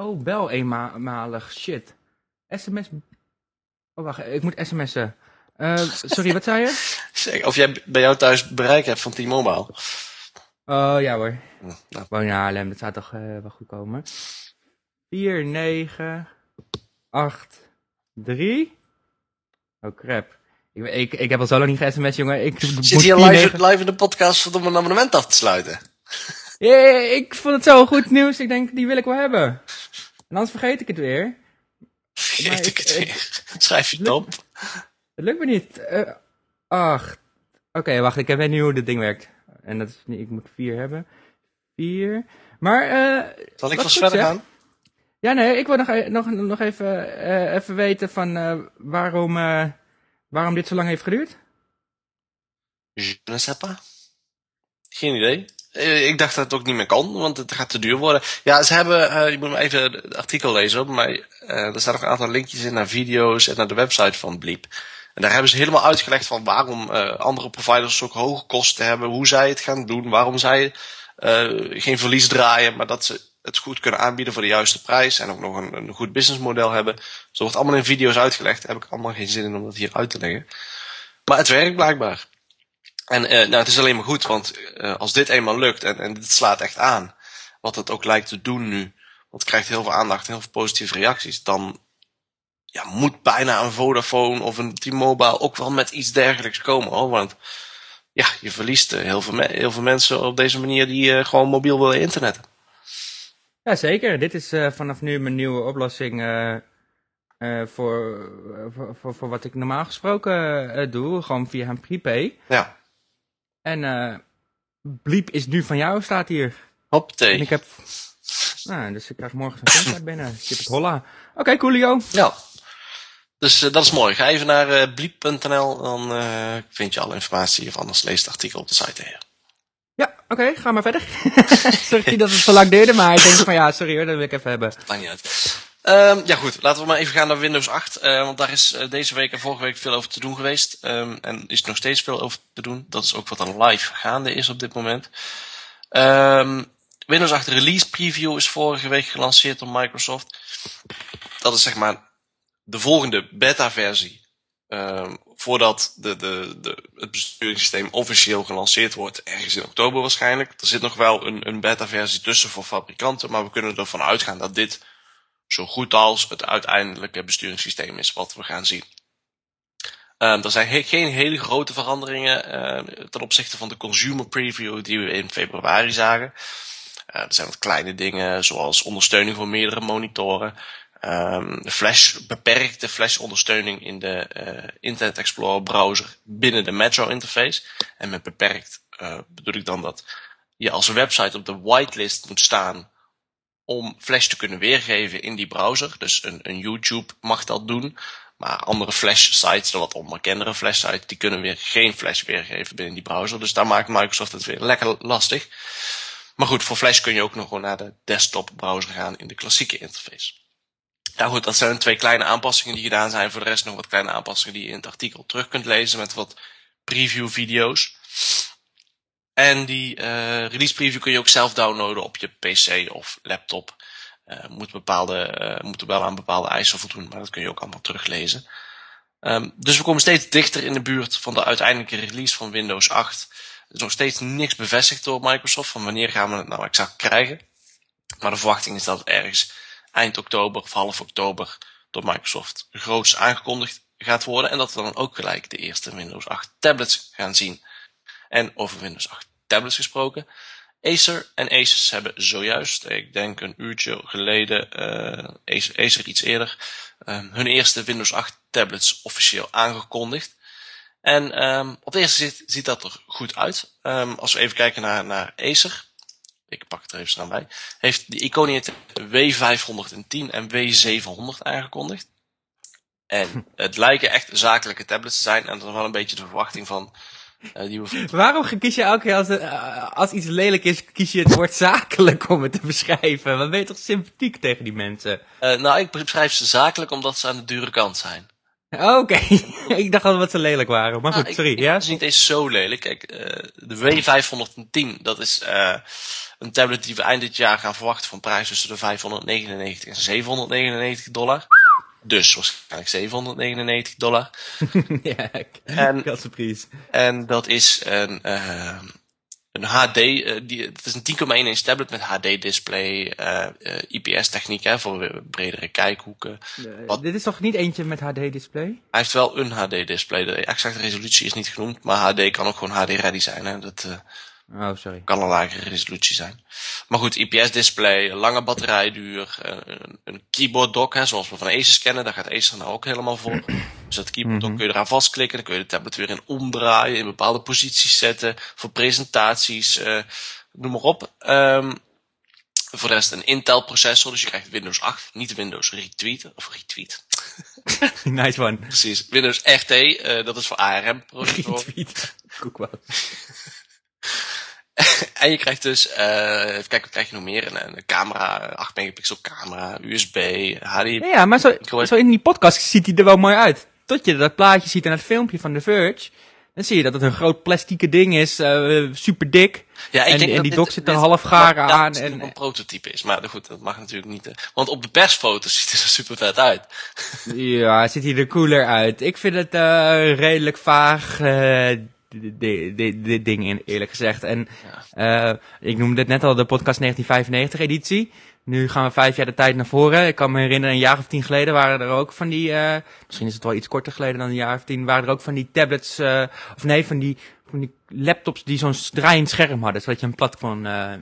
S1: Oh, bel eenmalig, shit. SMS... Oh, wacht, ik moet sms'en. Eh, sorry, wat zei je?
S2: Of jij bij jou thuis bereik hebt van T-Mobile?
S1: Oh, ja hoor.
S2: Hm, Nou,
S1: Woon in Haarlem, dat zou toch eh, wel goed komen. 4, 9, 8, 3. Oh crap. Ik, ik, ik heb al zo lang niet ge-sms, jongen. Ik
S2: zit
S1: moet
S2: hier
S1: 4,
S2: live,
S1: 9
S2: live in de podcast om een abonnement af te sluiten.
S1: Ja, ik vond het zo goed nieuws. Ik denk, die wil ik wel hebben. En anders vergeet ik het weer.
S2: Vergeet
S1: ik-
S2: ik het
S1: ik-
S2: weer. Schrijf je het op.
S1: Het lukt me niet. Eh, acht. Oké, wacht. Ik weet nu hoe dit ding werkt. En dat is niet, ik moet vier hebben. Vier. Maar, eh
S2: Zal ik vast verder
S1: zeg.
S2: gaan?
S1: ja, nee, ik wil nog, e- nog, nog even, eh, even weten van eh, waarom, eh, waarom dit zo lang heeft geduurd.
S2: Je ne sais pas. Geen idee. Eh, Ik dacht dat het ook niet meer kan, want het gaat te duur worden. Ja, ze hebben, eh, je moet maar even het artikel lezen, maar eh, er staan nog een aantal linkjes in naar video's en naar de website van Bleep. En daar hebben ze helemaal uitgelegd van waarom eh, andere providers ook hoge kosten hebben, hoe zij het gaan doen, waarom zij eh, geen verlies draaien, maar dat ze het goed kunnen aanbieden voor de juiste prijs en ook nog een, een goed businessmodel hebben. Dat wordt allemaal in video's uitgelegd. Daar heb ik allemaal geen zin in om dat hier uit te leggen. Maar het werkt blijkbaar. En eh, nou, het is alleen maar goed, want eh, als dit eenmaal lukt en, en dit slaat echt aan, wat het ook lijkt te doen nu, want het krijgt heel veel aandacht en heel veel positieve reacties, dan ja, moet bijna een Vodafone of een T-Mobile ook wel met iets dergelijks komen hoor. Want ja, je verliest eh, heel, veel heel veel mensen op deze manier die gewoon mobiel willen internetten.
S1: Ja, zeker. Dit is vanaf nu mijn nieuwe oplossing voor, voor, voor, voor wat ik normaal gesproken doe. Gewoon via een prepay.
S2: Ja,
S1: En eh Bliep is nu van jou, staat hier. En
S2: hoppatee.
S1: ik heb... Nou, dus ik krijg morgen zo'n pinkaart binnen. Tip het holla. Oké, coolio.
S2: Ja. Dus eh, dat is mooi. Ga even naar eh bliep.nl, dan vind je alle informatie. Of anders lees het artikel op de site. Hè.
S1: Ja, oké, ga maar verder. sorry dat het zo lang duurde, maar ik denk van ja, sorry hoor, dat wil ik even hebben.
S2: Maakt niet uit. Ehm, ja goed, laten we maar even gaan naar Windows 8. eh, want daar is eh, deze week en vorige week veel over te doen geweest. Ehm, en is nog steeds veel over te doen. Dat is ook wat er live gaande is op dit moment. Ehm, Windows 8 Release Preview is vorige week gelanceerd door Microsoft. Dat is zeg maar de volgende beta-versie. voordat de, de, de, het besturingssysteem officieel gelanceerd wordt. Ergens in oktober waarschijnlijk. Er zit nog wel een, een beta-versie tussen voor fabrikanten. Maar we kunnen ervan uitgaan dat dit zo goed als het uiteindelijke besturingssysteem is wat we gaan zien. Ehm, er zijn geen hele grote veranderingen eh, ten opzichte van de consumer preview die we in februari zagen. Eh, er zijn wat kleine dingen zoals ondersteuning voor meerdere monitoren. ehm, flash, beperkte flash ondersteuning in de eh, Internet Explorer browser binnen de Metro interface. En met beperkt eh, bedoel ik dan dat je als website op de whitelist moet staan om Flash te kunnen weergeven in die browser. Dus een, een YouTube mag dat doen. Maar andere Flash sites, de wat onbekendere Flash sites, die kunnen weer geen Flash weergeven binnen die browser. Dus daar maakt Microsoft het weer lekker lastig. Maar goed, voor Flash kun je ook nog gewoon naar de desktop browser gaan in de klassieke interface. Nou goed, dat zijn twee kleine aanpassingen die gedaan zijn. Voor de rest nog wat kleine aanpassingen die je in het artikel terug kunt lezen met wat preview video's. En die eh, release preview kun je ook zelf downloaden op je PC of laptop. Eh moet, bepaalde, eh moet wel aan bepaalde eisen voldoen, maar dat kun je ook allemaal teruglezen. Ehm, dus we komen steeds dichter in de buurt van de uiteindelijke release van Windows 8. Er is nog steeds niks bevestigd door Microsoft van wanneer gaan we het nou exact krijgen. Maar de verwachting is dat het ergens eind oktober of half oktober door Microsoft groots aangekondigd gaat worden. En dat we dan ook gelijk de eerste Windows 8 tablets gaan zien. En over Windows 8 tablets gesproken. Acer en Asus hebben zojuist, ik denk een uurtje geleden, eh Acer, Acer iets eerder, eh, hun eerste Windows 8 tablets officieel aangekondigd. En ehm, op de eerste zicht ziet dat er goed uit. Ehm, als we even kijken naar, naar Acer, ik pak het er even snel bij, heeft de Iconia W510 en W700 aangekondigd. En het lijken echt zakelijke tablets te zijn. En dat is wel een beetje de verwachting van Eh, die
S1: Waarom kies je elke keer als, het, eh, als iets lelijk is, kies je het woord zakelijk om het te beschrijven? Wat ben je toch sympathiek tegen die mensen?
S2: Eh, nou, ik beschrijf ze zakelijk omdat ze aan de dure kant zijn.
S1: Oké, ik dacht al dat ze lelijk waren. Maar
S2: Nou,
S1: goed, sorry.
S2: ik-
S1: Ja?
S2: Het is niet eens zo lelijk. Kijk, de W510, dat is een tablet die we eind dit jaar gaan verwachten van prijs tussen de 599 en 799 dollar. Dus waarschijnlijk 799 dollar.
S1: ja,
S2: En-. En dat is een, eh, een HD, eh, die, het is een 10,1 inch tablet met HD-display, IPS-techniek hè, voor eh, bredere kijkhoeken. Wat?
S1: Dit is toch niet eentje met HD-display?
S2: Hij heeft wel een HD-display. De exacte resolutie is niet genoemd, maar HD kan ook gewoon HD-ready zijn. Hè. Dat eh,
S1: Oh, sorry.
S2: kan een lagere resolutie zijn. Maar goed, IPS-display, lange batterijduur, eh, een, een keyboard dock, hè, zoals we van Asus kennen. Daar gaat Acer nou ook helemaal voor. Dus dat keyboard dock kun je eraan vastklikken. Dan kun je de tablet weer in omdraaien, in bepaalde posities zetten. Voor presentaties, eh, noem maar op. Ehm, voor de rest een Intel processor, dus je krijgt Windows 8, niet Windows Retweet, of Retweet.
S1: nice one.
S2: Precies, Windows RT, eh, dat is voor ARM processor.
S1: Retweet. Koek wel.
S2: En je krijgt dus, eh even kijken, wat krijg je nog meer? Een, een camera, 8 megapixel camera, USB, HDMI.
S1: Ja, maar zo, zo in die podcast ziet hij er wel mooi uit. Tot je dat plaatje ziet in het filmpje van The Verge. Dan zie je dat het een groot plastieke ding is, eh, super dik.
S2: Ja,
S1: En-
S2: denk
S1: en
S2: dat
S1: die
S2: dit-
S1: dock zit er half garen aan
S2: het
S1: en-
S2: een prototype is. Maar goed, dat mag natuurlijk niet. eh, Want op de persfoto's ziet het er super vet uit.
S1: Ja, ziet hij er cooler uit. Ik vind het eh, redelijk vaag, dit- dit- dit dit ding in, eerlijk gezegd. En eh, ik noemde het net al de podcast 1995 editie. Nu gaan we vijf jaar de tijd naar voren. Ik kan me herinneren, een jaar of tien geleden waren er ook van die, eh, misschien is het wel iets korter geleden dan een jaar of tien, waren er ook van die tablets, eh, of nee, van die, van die laptops die zo'n draaiend scherm hadden, zodat je een plat kon, eh,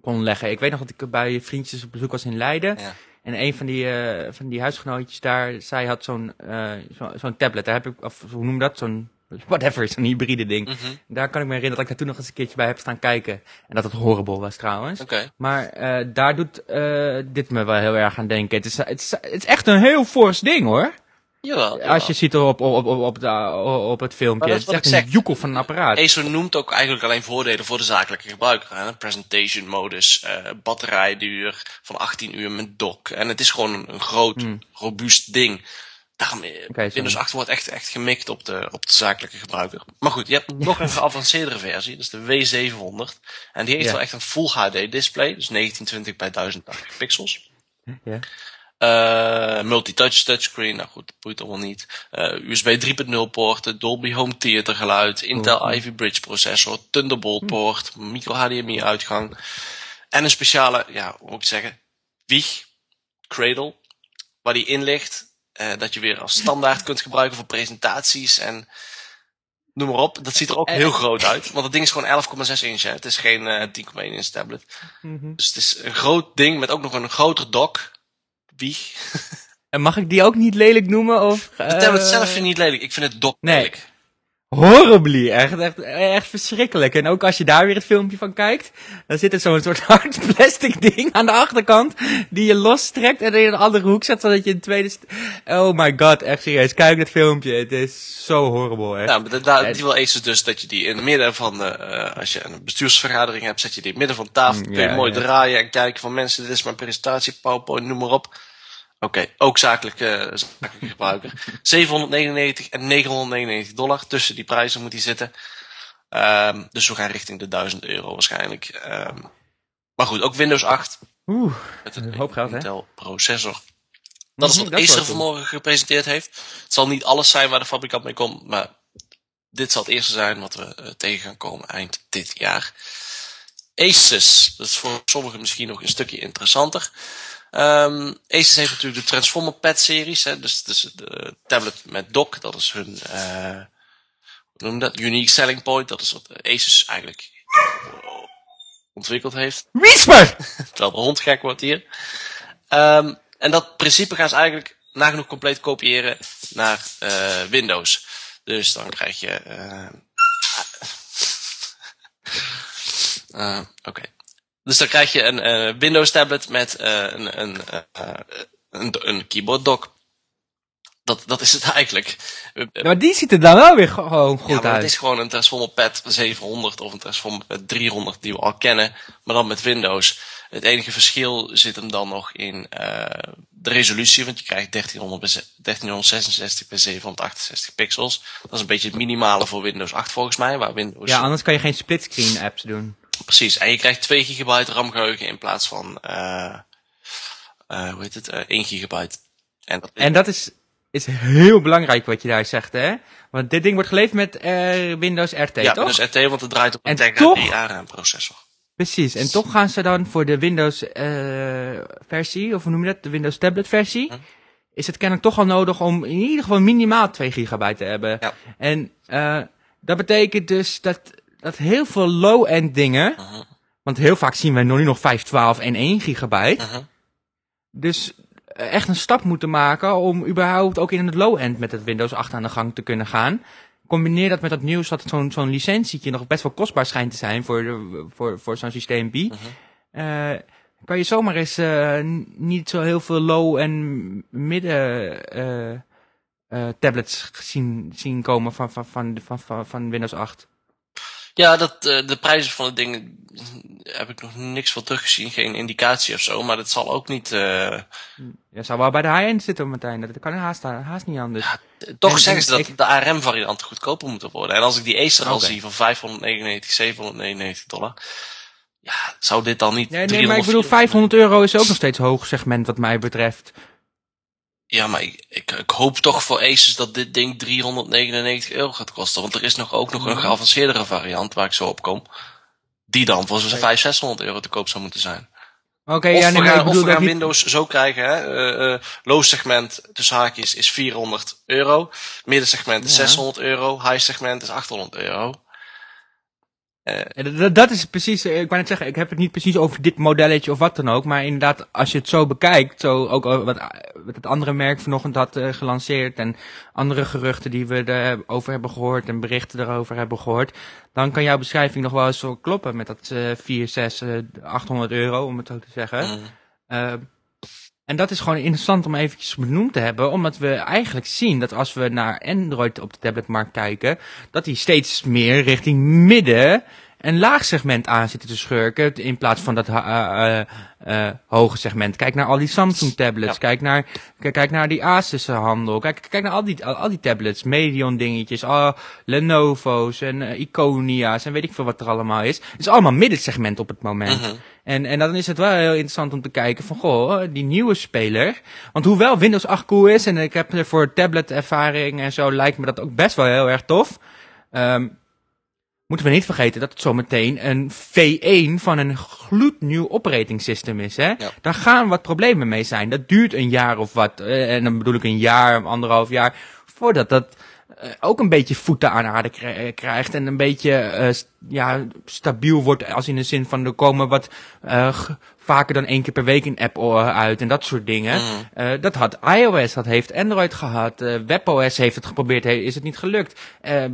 S1: kon leggen. Ik weet nog dat ik bij vriendjes op bezoek was in Leiden.
S2: Ja.
S1: En een van die, eh, van die huisgenootjes daar, zij had zo'n eh, zo, zo'n tablet. Daar heb ik, of hoe noem je dat? Zo'n, whatever, zo'n hybride ding.
S2: Mhm.
S1: Daar kan ik me herinneren dat ik daar toen nog eens een keertje bij heb staan kijken. En dat het horrible was trouwens. Maar eh, daar doet eh, dit me wel heel erg aan denken. Het is, het, is, het is echt een heel fors ding hoor.
S2: Jawel.
S1: Als je ziet op, op, op, op, de- op het filmpje. Het is
S2: is
S1: echt een joekel van een apparaat.
S2: Acer noemt ook eigenlijk alleen voordelen voor de zakelijke gebruiker. Hè? Presentation modus, eh, batterijduur van 18 uur met dock. En het is gewoon een, een groot,
S1: Hmm.
S2: robuust ding. Daarom, eh,
S1: sorry.
S2: Windows 8 wordt echt, echt gemikt op de, op de zakelijke gebruiker. Maar goed, je hebt nog een geavanceerdere versie. Dat is de W700. En die heeft
S1: Ja.
S2: wel echt een Full HD display. Dus 1920 bij 1080 pixels.
S1: Ja.
S2: Eh multi-touch touchscreen, nou goed, dat boeit allemaal niet. Eh, USB 3.0 poorten, Dolby Home Theater geluid, Intel
S1: Oh.
S2: Ivy Bridge processor, Thunderbolt poort, micro HDMI uitgang. En een speciale, ja, hoe moet ik zeggen, wieg, cradle, waar die in ligt. Eh, dat je weer als standaard kunt gebruiken voor presentaties en noem maar op. Dat ziet er ook
S1: Eh.
S2: heel groot uit, want dat ding is gewoon 11,6 inch. Hè. Het is geen eh 10,1 inch tablet.
S1: Mhm.
S2: Dus het is een groot ding met ook nog een groter dock. Wieg.
S1: En mag ik die ook niet lelijk noemen? Of,
S2: De tablet
S1: eh,
S2: zelf vind ik niet lelijk. Ik vind het dock
S1: Nee.
S2: lelijk.
S1: Horribly, echt, echt, echt verschrikkelijk. En ook als je daar weer het filmpje van kijkt, dan zit er zo'n soort hard plastic ding aan de achterkant, die je lostrekt en in een andere hoek zet, zodat je een tweede... Oh my god, echt serieus, kijk het filmpje, het is zo horrible, echt.
S2: Ja, maar da- da-
S1: Ja.
S2: die wil Asus dus dat je die in het midden van de, eh, als je een bestuursvergadering hebt, zet je die in het midden van de tafel.
S1: Mm,
S2: kun je
S1: ja,
S2: mooi
S1: ja.
S2: draaien en kijken van mensen, dit is mijn presentatie, PowerPoint, noem maar op. Oké, ook zakelijk, eh zakelijk gebruiker. 799 en 999 dollar. Tussen die prijzen moet die zitten. Ehm, dus we gaan richting de 1000 euro waarschijnlijk. Ehm, maar goed, ook Windows 8.
S1: Oeh,
S2: Met
S1: Een hoop geld, hè?
S2: Intel processor. Dat is
S1: Mhm,
S2: wat
S1: dat is wel
S2: Acer vanmorgen gepresenteerd heeft. Het zal niet alles zijn waar de fabrikant mee komt, maar dit zal het eerste zijn wat we eh, tegen gaan komen eind dit jaar. Asus, dat is voor sommigen misschien nog een stukje interessanter. Ehm Asus heeft natuurlijk de Transformer Pad series, hè, dus, dus de tablet met dock, dat is hun, eh, hoe noem je dat? Unique selling point, dat is wat Asus eigenlijk ontwikkeld heeft.
S1: Whisper!
S2: Terwijl de hond gek wordt hier. Ehm, en dat principe gaan ze eigenlijk nagenoeg compleet kopiëren naar eh, Windows. Dus dan krijg je. eh, eh, Oké. Dus dan krijg je een eh, Windows tablet met eh, een, een, eh, een, een keyboard dock. Dat, dat is het eigenlijk.
S1: Maar die ziet er dan wel weer gewoon goed
S2: ja, maar
S1: uit.
S2: het is gewoon een Transformer Pad 700 of een Transformer Pad 300 die we al kennen, maar dan met Windows. Het enige verschil zit hem dan nog in de resolutie, want je krijgt 1300 bij ze- 1366 bij 768 pixels. Dat is een beetje het minimale voor Windows 8 volgens mij, waar Windows...
S1: Ja, anders kan je geen splitscreen apps doen.
S2: Precies, en je krijgt 2 gigabyte RAM geheugen in plaats van, eh eh hoe heet het, eh 1 gigabyte. En dat
S1: En dat is, is heel belangrijk wat je daar zegt, hè? Want dit ding wordt geleverd met eh, Windows RT,
S2: ja,
S1: toch?
S2: dus RT, want het draait op een
S1: En
S2: Tegra
S1: toch-
S2: 3 ARM processor.
S1: Precies, en toch gaan ze dan voor de Windows eh, versie, of hoe noem je dat, de Windows tablet versie,
S2: Hm.
S1: is het kennelijk toch al nodig om in ieder geval minimaal 2 gigabyte te hebben.
S2: Ja.
S1: En eh, dat betekent dus dat, dat heel veel low-end dingen, want heel vaak zien we nu nog 512 en 1 gigabyte, dus eh, echt een stap moeten maken om überhaupt ook in het low-end met het Windows 8 aan de gang te kunnen gaan. Combineer dat met dat nieuws dat zo'n zo'n licentietje nog best wel kostbaar schijnt te zijn voor, de, voor, voor zo'n systeem B. Eh, kan je zomaar eens eh, niet zo heel veel low- en midden tablets zien, zien komen van, van, van, van, van, van Windows 8.
S2: Ja, dat, eh, de prijzen van het ding heb ik nog niks van teruggezien. Geen indicatie of zo. Maar dat zal ook niet... eh,
S1: Dat zou wel bij de high-end zitten, Martijn. Dat kan haast, haast niet anders.
S2: toch
S1: En-
S2: zeggen
S1: en
S2: ze dat
S1: ik-
S2: de ARM-varianten goedkoper moeten worden. En als ik die Acer al zie van 599, 799 dollar... Ja, zou dit dan niet
S1: Nee, nee,
S2: 300
S1: maar ik bedoel, 500 euro is ook nog steeds hoog segment wat mij betreft.
S2: Ja, maar ik, ik, ik hoop toch voor Asus dat dit ding 399 euro gaat kosten. Want er is nog ook nog een geavanceerdere variant waar ik zo op kom. Die dan voor zo'n 500, 600 euro te koop zou moeten zijn.
S1: Oké,
S2: of
S1: ja, nee,
S2: we gaan, of
S1: bedoel
S2: we gaan Windows zo krijgen, hè. eh eh, low segment tussen haakjes is 400 euro. Midden segment is
S1: Ja.
S2: 600 euro. High segment is 800 euro.
S1: Ja, dat- is precies, eh, ik wou net zeggen, ik heb het niet precies over dit modelletje of wat dan ook, maar inderdaad, als je het zo bekijkt, zo ook wat, wat het andere merk vanochtend had eh, gelanceerd en andere geruchten die we erover hebben gehoord en berichten erover hebben gehoord, dan kan jouw beschrijving nog wel eens zo kloppen met dat eh 4, 6, eh, 800 euro, om het zo te zeggen.
S2: Mm.
S1: En dat is gewoon interessant om eventjes benoemd te hebben, omdat we eigenlijk zien dat als we naar Android op de tabletmarkt kijken, dat die steeds meer richting midden en laag segment aan zitten te schurken, in plaats van dat eh, eh, eh, hoge segment. Kijk naar al die Samsung tablets,
S2: Ja.
S1: kijk, naar, kijk, naar die Asus handel, kijk, kijk naar al die, al, al die tablets, Medion dingetjes, al Lenovo's en Iconia's en weet ik veel wat er allemaal is. Het is allemaal middensegment op het moment.
S2: Mhm.
S1: En, en dan is het wel heel interessant om te kijken van, goh, die nieuwe speler. Want hoewel Windows 8 cool is en ik heb er voor tablet ervaring en zo, lijkt me dat ook best wel heel erg tof. Ehm, moeten we niet vergeten dat het zometeen een V1 van een gloednieuw operating system is, hè?
S2: Ja.
S1: Daar gaan wat problemen mee zijn. Dat duurt een jaar of wat, eh, en dan bedoel ik een jaar, anderhalf jaar, voordat dat eh, ook een beetje voeten aan aarde krij- krijgt en een beetje eh, ja, stabiel wordt als in de zin van er komen wat g- vaker dan één keer per week een app eh, uit en dat soort dingen.
S2: Mhm.
S1: Eh, dat had iOS, dat heeft Android gehad, eh, WebOS heeft het geprobeerd, is het niet gelukt.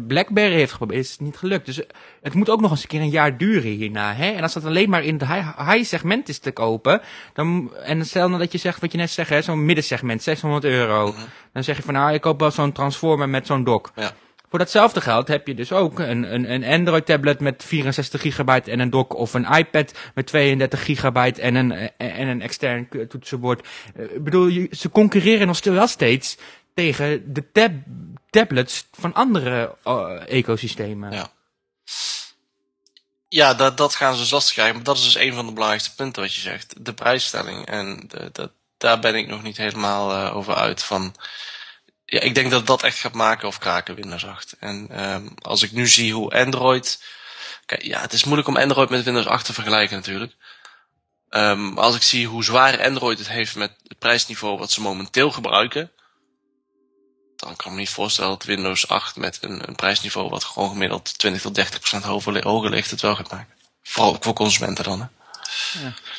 S1: BlackBerry heeft geprobeerd, is het niet gelukt. Dus het moet ook nog eens een keer een jaar duren hierna. Hè? En als dat alleen maar in het high, high segment is te kopen, dan, en stel nou dat je zegt wat je net zegt, hè, zo'n middensegment, 600 euro.
S2: Mhm.
S1: Dan zeg je van nou, ik koop wel zo'n transformer met zo'n dock.
S2: Ja.
S1: Voor datzelfde geld heb je dus ook een, een, een Android tablet met 64 gigabyte en een dock. Of een iPad met 32 gigabyte en een, en een extern toetsenbord. Eh, Ik bedoel, ze concurreren nog steeds wel steeds tegen de tab tablets van andere eh, ecosystemen.
S2: Ja. Ja, dat, dat gaan ze dus krijgen. Maar dat is dus een van de belangrijkste punten wat je zegt. De prijsstelling. En de, daar ben ik nog niet helemaal eh, over uit. Van, ja, ik denk dat dat echt gaat maken of kraken Windows 8. En ehm, als ik nu zie hoe Android... Kijk, ja, het is moeilijk om Android met Windows 8 te vergelijken natuurlijk. Maar als ik zie hoe zwaar Android het heeft met het prijsniveau wat ze momenteel gebruiken... Dan kan ik me niet voorstellen dat Windows 8 met een, een prijsniveau wat gewoon gemiddeld 20 tot 30 procent hoger ligt het wel gaat maken. Vooral voor consumenten dan. Hè?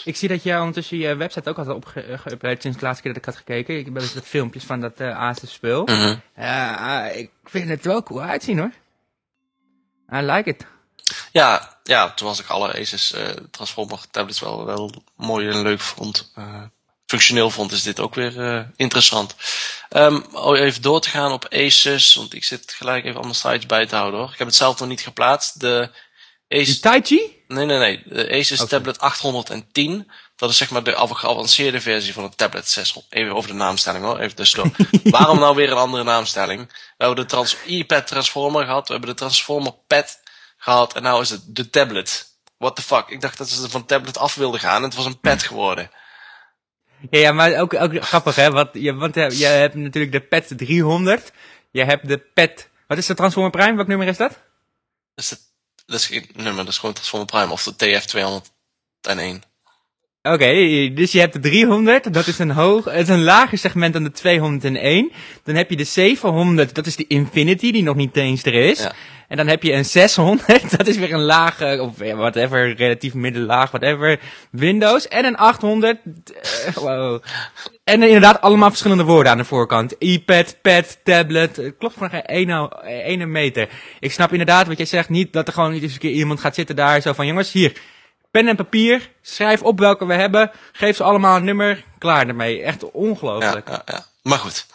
S1: Ik zie dat jij ondertussen je website ook had opgeüpload sinds de laatste keer dat ik had gekeken. Ik heb dus wat filmpjes van dat uh, Asus speel. Ja, ik vind het wel cool uitzien hoor. I like it.
S2: Ja, ja toen was ik alle Asus Transformer tablets wel, wel mooi en leuk vond. Functioneel vond, is dit ook weer interessant. Um, oh, even door te gaan op Asus, want ik zit gelijk even andere sites bij te houden hoor. Ik heb het zelf nog niet geplaatst. De
S1: Asus... Tai Chi?
S2: Nee, nee, nee. De Asus Tablet 810. Dat is zeg maar de geavanceerde versie van het Tablet 600. Even over de naamstelling hoor, even tussendoor. Waarom nou weer een andere naamstelling? We hebben de trans iPad Transformer gehad, we hebben de Transformer Pad gehad en nou is het de Tablet. What the fuck? Ik dacht dat ze van tablet af wilden gaan en het was een pad geworden.
S1: Ja, ja maar ook, ook grappig hè, want je, want eh, je hebt natuurlijk de Pad 300, je hebt de Pad, wat is de Transformer Prime, welk nummer is dat?
S2: Dat is, het, dus is geen nummer, dat is gewoon Transformer Prime. Of de TF-201.
S1: Oké, dus je hebt de 300, dat is een, hoog, het is een lager segment dan de 201. Dan heb je de 700, dat is de Infinity, die nog niet eens er is. En dan heb je een 600, dat is weer een lage of whatever, relatief middenlaag, whatever, Windows. En een 800, eh, wow. En inderdaad allemaal verschillende woorden aan de voorkant. iPad, pad, tablet, eh, klopt van geen ene, ene meter. Ik snap inderdaad wat jij zegt, niet dat er gewoon iedere een keer iemand gaat zitten daar, zo van jongens, hier pen en papier, schrijf op welke we hebben, geef ze allemaal een nummer, klaar ermee. Echt ongelooflijk.
S2: Ja, ja, ja. Maar goed,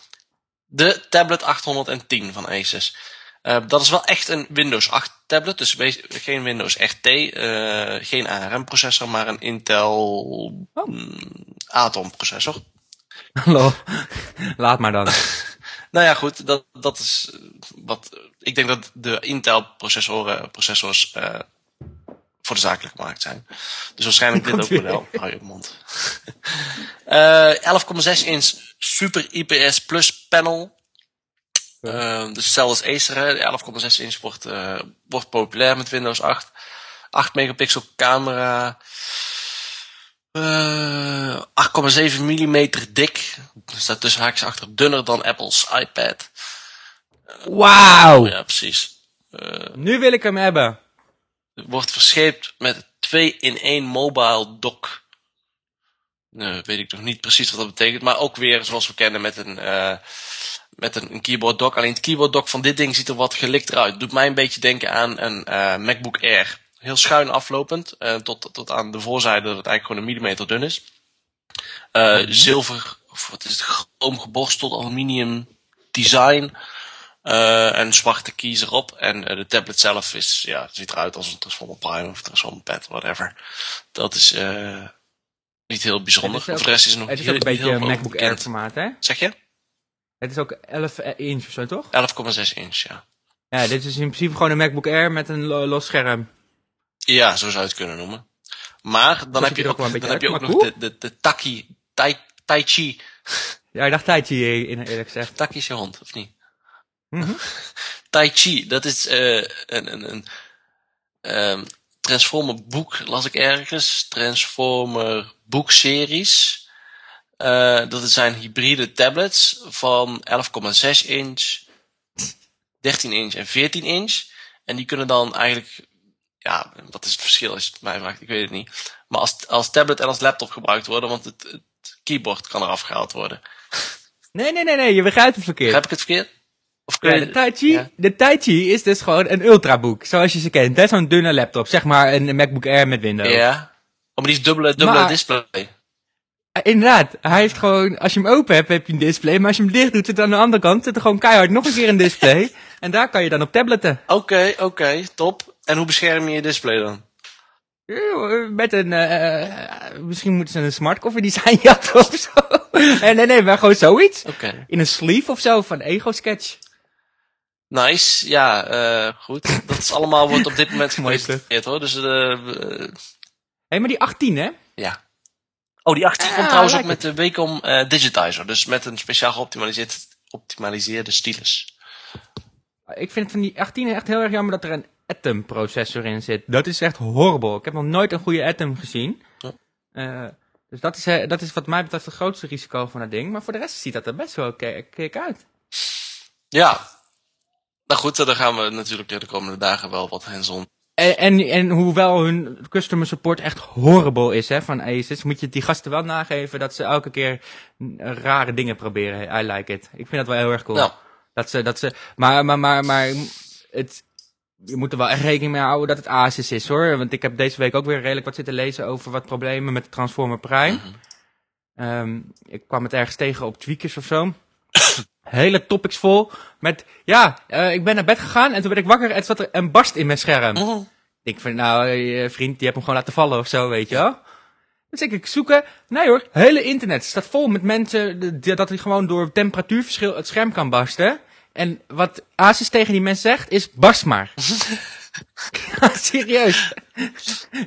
S2: de tablet 810 van Asus. Uh, dat is wel echt een Windows 8 tablet, dus geen Windows RT, uh, eh, geen ARM processor, maar een Intel oh. Mm, Atom processor.
S1: Hallo, laat maar dan.
S2: nou ja, goed, dat, dat is wat, ik denk dat de Intel processoren, processors uh, voor de zakelijke markt zijn. Dus waarschijnlijk dit ook wel. Hou je mond. uh, 11,6 inch Super IPS Plus panel. Uh, dus hetzelfde als Acer, 11,6 inch wordt, uh, wordt populair met Windows 8. 8 megapixel camera. Uh, 8,7 mm dik. Staat tussen haakjes achter dunner dan Apple's iPad.
S1: Wauw!
S2: Ja, precies.
S1: Nu wil ik hem hebben.
S2: Wordt verscheept met 2 in 1 mobile dock. Nou, weet ik nog niet precies wat dat betekent. Maar ook weer, zoals we kennen, met een, uh, met een, een keyboard dock. Alleen het keyboard dock van dit ding ziet er wat gelikter uit. Doet mij een beetje denken aan een uh, MacBook Air. Heel schuin aflopend. Uh, tot, tot aan de voorzijde dat het eigenlijk gewoon een millimeter dun is. Uh, zilver, of wat is het, chroom geborsteld aluminium design. Uh, en zwarte keys erop. En uh, de tablet zelf is, ja, ziet eruit als een Transformer Prime of Transformer Pad, whatever. Dat is uh, niet heel bijzonder. Voor de rest is het nog
S1: het is ook een beetje een MacBook Air formaat, hè?
S2: Zeg je?
S1: Het is ook 11 inch of zo, toch?
S2: 11,6 inch, ja.
S1: Ja, dit is in principe gewoon een MacBook Air met een los scherm.
S2: Ja, zo zou je het kunnen noemen. Maar dan heb je ook, dan heb je ook nog de, de, de Taki, tai, tai Chi.
S1: Ja, ik dacht Tai Chi in eerlijk gezegd.
S2: Taki is je hond, of niet? Mm -hmm. tai Chi, dat is uh, een, een, een um, Transformer boek, las ik ergens. Transformer boekseries. Uh, dat zijn hybride tablets van 11,6 inch, 13 inch en 14 inch. En die kunnen dan eigenlijk, ja, wat is het verschil als je het mij vraagt, ik weet het niet. Maar als, als tablet en als laptop gebruikt worden, want het, het keyboard kan eraf gehaald worden.
S1: Nee, nee, nee, nee, je begrijpt het verkeerd.
S2: Heb ik het verkeerd?
S1: Of ja, de Tai Chi, ja. de Tai Chi is dus gewoon een ultraboek, zoals je ze kent. Dat is zo'n dunne laptop, zeg maar een MacBook Air met Windows.
S2: Ja, oh, maar die is dubbele, dubbele maar, display.
S1: Inderdaad, hij heeft gewoon, als je hem open hebt, heb je een display. Maar als je hem dicht doet, zit aan de andere kant, zit er gewoon keihard nog een keer een display. en daar kan je dan op tabletten.
S2: Oké, okay, oké, okay, top. En hoe bescherm je je display dan?
S1: Met een, uh, misschien moeten ze een smart cover design jatten of zo. nee, nee, nee, maar gewoon zoiets.
S2: Okay.
S1: In een sleeve of zo, van Ego Sketch.
S2: Nice, ja, uh, goed. Dat is allemaal wordt op dit moment gepresenteerd hoor. Dus, uh,
S1: Hé, hey, maar die 18 hè?
S2: Ja. Oh, die 18 komt trouwens ook met de Wacom uh, Digitizer. Dus met een speciaal geoptimaliseerde optimaliseerde stylus.
S1: Ik vind van die 18 echt heel erg jammer dat er een Atom processor in zit. Dat is echt horrible. Ik heb nog nooit een goede Atom gezien. Ja. Uh, dus dat is, dat is wat mij betreft het grootste risico van het ding. Maar voor de rest ziet dat er best wel kijk uit.
S2: Ja. Nou goed, dan gaan we natuurlijk de komende dagen wel wat hands-on
S1: en, en, en, hoewel hun customer support echt horrible is hè, van Asus, moet je die gasten wel nageven dat ze elke keer rare dingen proberen. I like it. Ik vind dat wel heel erg cool.
S2: Nou.
S1: Dat ze, dat ze, maar, maar, maar, maar het, je moet er wel echt rekening mee houden dat het Asus is hoor. Want ik heb deze week ook weer redelijk wat zitten lezen over wat problemen met de Transformer Prime. Mm Ehm, ik kwam het ergens tegen op Tweakers of zo. Hele topics vol met, ja, eh, ik ben naar bed gegaan en toen werd ik wakker en zat er een barst in mijn scherm.
S2: Mhm.
S1: Ik van, nou, eh, vriend, die hebt hem gewoon laten vallen of zo, weet je wel. Dus ik, ik zoeken. Nee hoor, hele internet staat vol met mensen die- dat hij gewoon door temperatuurverschil het scherm kan barsten. En wat Asus tegen die mensen zegt, is barst maar. ja, serieus.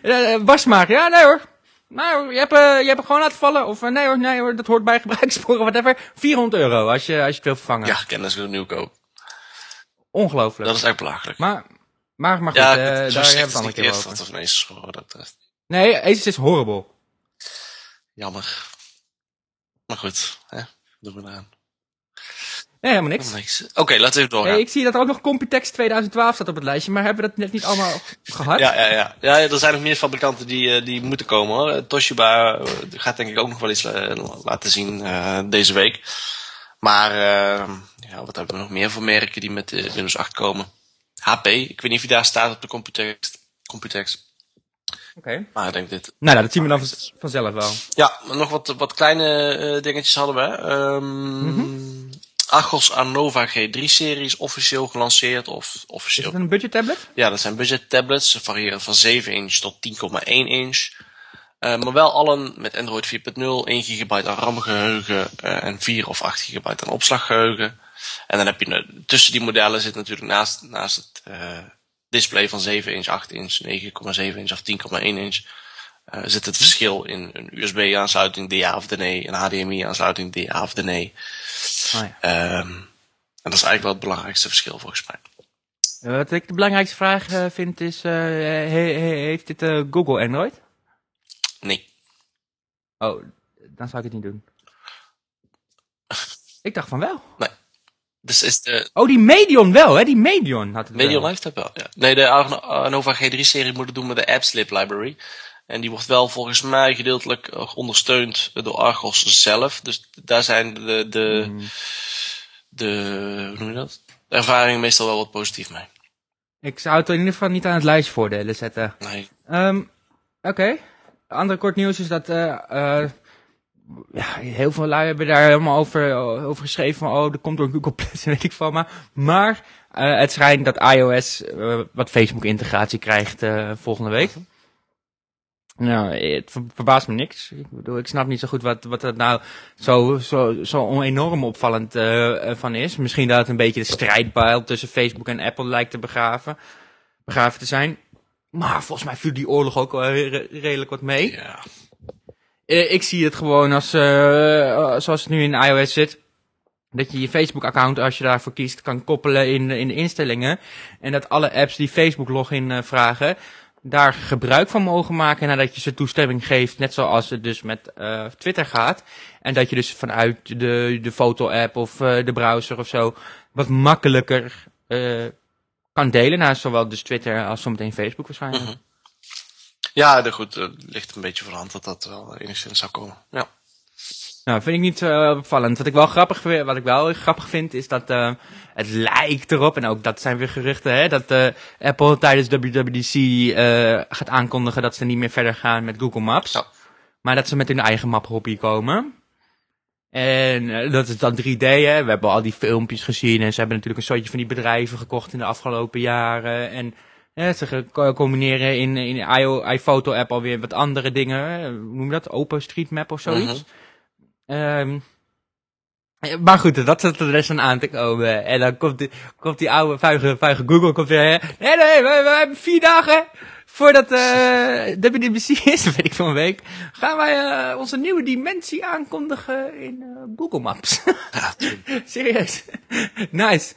S1: Eh, barst maar. Ja, nee hoor. Hoor, je hebt, eh, je hebt hem gewoon laten vallen. Of eh, nee hoor, nee hoor, dat hoort bij gebruikssporen, whatever. 400 euro als je, als je het wil vervangen.
S2: Ja, kennis wil nieuw kopen.
S1: Ongelooflijk.
S2: Dat is echt belachelijk.
S1: Maar, maar, maar goed,
S2: ja,
S1: eh,
S2: het-
S1: daar hebben we het
S2: is
S1: dan een keer over.
S2: ineens wat dat betreft.
S1: Nee, Asus is horrible.
S2: Jammer. Maar goed, hè? doen we eraan.
S1: Nee, helemaal niks.
S2: Niks. Oké, laten we even doorgaan.
S1: Hey, ik zie dat er ook nog Computex 2012 staat op het lijstje, maar hebben we dat net niet allemaal gehad?
S2: Ja, ja, ja. ja, er zijn nog meer fabrikanten die, eh, die moeten komen hoor. Eh, Toshiba eh, gaat denk ik ook nog wel iets laten zien deze week. Maar ja, wat hebben we nog meer voor merken die met eh, Windows 8 komen? HP, ik weet niet of je daar staat op de Computex. Computex.
S1: Oké.
S2: Maar ik denk dit.
S1: Nou, nou, dat zien we dan van- vanzelf wel.
S2: Ja, nog wat, wat kleine dingetjes hadden we. Ehm Argos Anova G3-series officieel gelanceerd. Of
S1: Is
S2: officieel
S1: het een budget tablet?
S2: Ja, dat zijn budget tablets. Ze variëren van 7 inch tot 10,1 inch. Eh, maar wel allen met Android 4.0, 1 gigabyte aan RAM-geheugen eh, en 4 of 8 gigabyte aan opslaggeheugen. En dan heb je tussen die modellen zit natuurlijk naast, naast het eh, display van 7 inch, 8 inch, 9,7 inch of 10,1 inch. Eh, zit het verschil in een USB-aansluiting, de ja of de nee, een HDMI-aansluiting, de ja of de nee.
S1: Oh, ja.
S2: Ehm, en dat is eigenlijk wel het belangrijkste verschil volgens mij.
S1: Eh, Wat ik de belangrijkste vraag eh, vind is, he- he- heeft dit Google Android?
S2: Nee.
S1: Oh, dan zou ik het niet doen. Ik dacht van wel.
S2: Dus is de,
S1: Oh, die Medion wel, hè? Die Medion had het
S2: Medion
S1: wel.
S2: heeft dat wel, ja. Nee, de Arnova G3-serie moet het doen met de AppSlip library. En die wordt wel volgens mij gedeeltelijk eh, ondersteund door Argos zelf. Dus daar zijn de, de,
S1: Hmm.
S2: de, hoe noem je dat? De ervaringen meestal wel wat positief mee.
S1: Ik zou het in ieder geval niet aan het lijstje voordelen zetten.
S2: Nee.
S1: Ehm, Oké. Andere kort nieuws is dat eh, eh, ja, heel veel lui hebben daar helemaal over, over geschreven van oh, dat komt door Google Plus, weet ik van maar. Maar het schijnt dat iOS wat Facebook integratie krijgt volgende week. Nou, het ver- verbaast me niks. Ik bedoel, ik snap niet zo goed wat, wat er nou zo, zo, zo enorm opvallend eh, eh, van is. Misschien dat het een beetje de strijdbijl tussen Facebook en Apple lijkt te begraven, begraven te zijn. Maar volgens mij viel die oorlog ook wel re- redelijk wat mee.
S2: Ja.
S1: Eh, ik zie het gewoon als, zoals het nu in iOS zit. Dat je je Facebook-account, als je daarvoor kiest, kan koppelen in, in de instellingen. En dat alle apps die Facebook-login vragen, daar gebruik van mogen maken nadat je ze toestemming geeft. Net zoals het dus met eh, Twitter gaat. En dat je dus vanuit de, de foto-app of eh, de browser of zo wat makkelijker eh, kan delen. Nou, zowel dus Twitter als zometeen Facebook waarschijnlijk.
S2: Mhm. Ja, de, goed, het ligt een beetje voor de hand dat dat wel enigszins zou komen. Ja.
S1: Nou, vind ik niet opvallend. Wat ik wel grappig, vind- wat ik wel grappig vind, is dat het lijkt erop, en ook dat zijn weer geruchten, hè, dat eh, Apple tijdens WWDC eh, gaat aankondigen dat ze niet meer verder gaan met Google Maps. Maar dat ze met hun eigen map hobby komen. En eh, dat is dan 3D, hè. We hebben al die filmpjes gezien en ze hebben natuurlijk een soortje van die bedrijven gekocht in de afgelopen jaren. En ze combineren in, in de iO- iPhoto app alweer wat andere dingen. Hoe noem je dat? OpenStreetMap of zoiets.
S2: Mhm.
S1: Ehm, maar goed, dat zit er dus aan aan te komen. En dan komt die, komt die oude vuige, vuige Google komt weer. Nee, nee, we, we hebben vier dagen voordat eh WWDC is, weet ik veel een week. Gaan wij eh, onze nieuwe dimensie aankondigen in eh, Google Maps. Serieus. nice.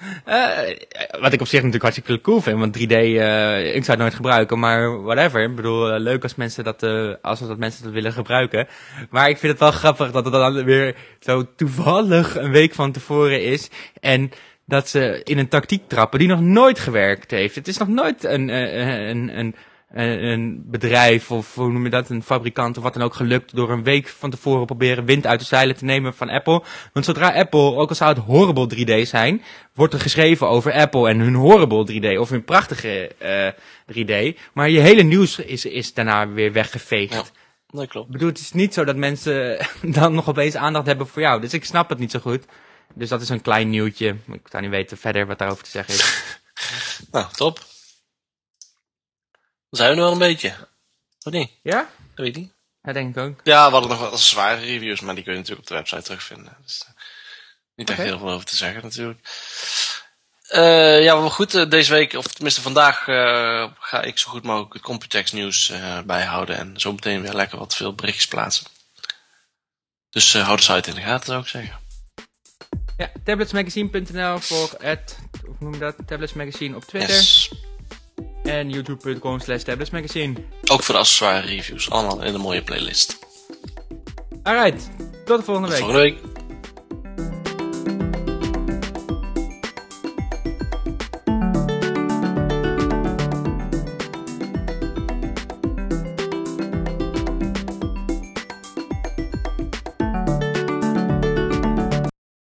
S1: Wat ik op zich natuurlijk hartstikke cool vind, want 3D, eh, ik zou het nooit gebruiken, maar whatever. Ik bedoel, leuk als mensen dat, als dat mensen dat willen gebruiken. Maar ik vind het wel grappig dat het dan weer zo toevallig een week van tevoren is. En dat ze in een tactiek trappen die nog nooit gewerkt heeft. Het is nog nooit een, eh, een, een, een, een bedrijf of hoe noem je dat, een fabrikant of wat dan ook gelukt door een week van tevoren proberen wind uit de zeilen te nemen van Apple. Want zodra Apple, ook al zou het horrible 3D zijn, wordt er geschreven over Apple en hun horrible 3D of hun prachtige eh 3D. Maar je hele nieuws is, is daarna weer weggeveegd.
S2: Ja. Nee, klopt.
S1: Ik bedoel, het is niet zo dat mensen dan nog opeens aandacht hebben voor jou. Dus ik snap het niet zo goed. Dus dat is een klein nieuwtje. Ik zou niet weten verder wat daarover te zeggen is.
S2: Nou, top. Zijn we er wel een beetje. Of niet?
S1: Ja?
S2: Dat weet ik niet.
S1: Dat denk ik ook.
S2: Ja, we hadden nog wel zware reviews, maar die kun je natuurlijk op de website terugvinden. Dus, uh, niet echt heel veel over te zeggen natuurlijk. Eh, ja, maar goed, eh, deze week, of tenminste vandaag, eh, ga ik zo goed mogelijk het Computex nieuws eh, bijhouden. En zo meteen weer lekker wat veel berichtjes plaatsen. Dus eh, hou de site in de gaten, zou ik zeggen.
S1: Ja, tabletsmagazine.nl voor het, hoe noem je dat? Tabletsmagazine op Twitter.
S2: Yes.
S1: En youtube.com slash tabletsmagazine.
S2: Ook voor de accessoire reviews, allemaal in een mooie playlist.
S1: Alright, tot de volgende
S2: Tot
S1: week.
S2: volgende week.